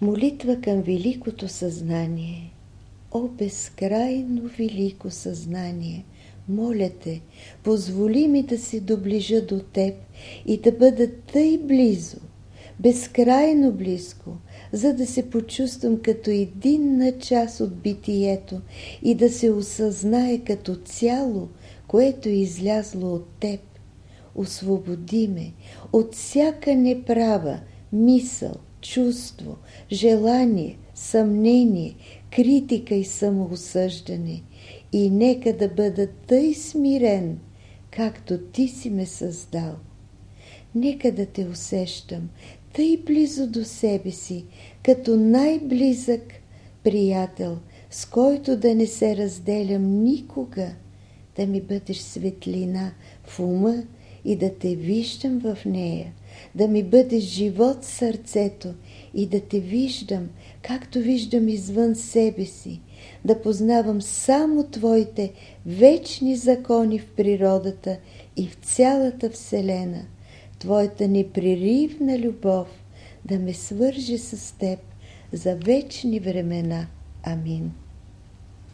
Молитва към Великото Съзнание. О, безкрайно велико съзнание! Моля те, позволи ми да се доближа до Теб и да бъда тъй близо, безкрайно близко, за да се почувствам като единна част от битието и да се осъзнае като цяло, което е излязло от Теб. Освободи ме от всяка неправа, мисъл, чувство, желание, съмнение, критика и самоосъждане и нека да бъда тъй смирен, както Ти си ме създал. Нека да те усещам тъй близо до себе си, като най-близък приятел, с който да не се разделям никога, да ми бъдеш светлина в ума и да те виждам в нея, да ми бъдеш живот сърцето и да те виждам, както виждам извън себе си, да познавам само Твоите вечни закони в природата и в цялата Вселена, Твоята непреривна любов да ме свърже с Теб за вечни времена. Амин.